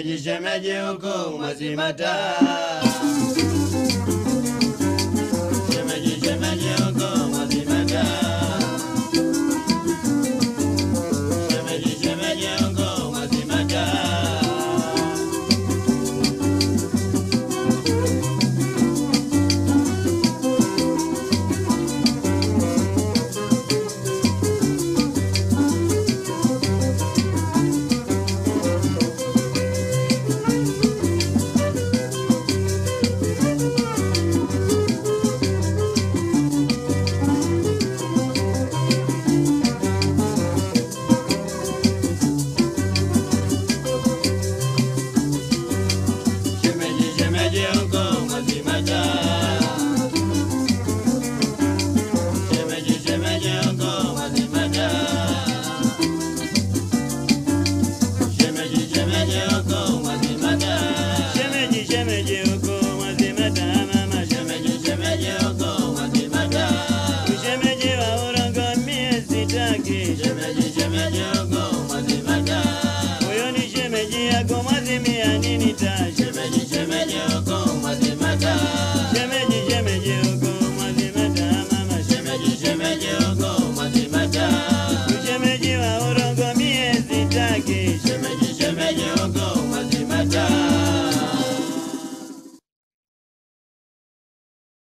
Shemeji, shemeji huko Mwasimata. Shemeji, shemeji, ogo,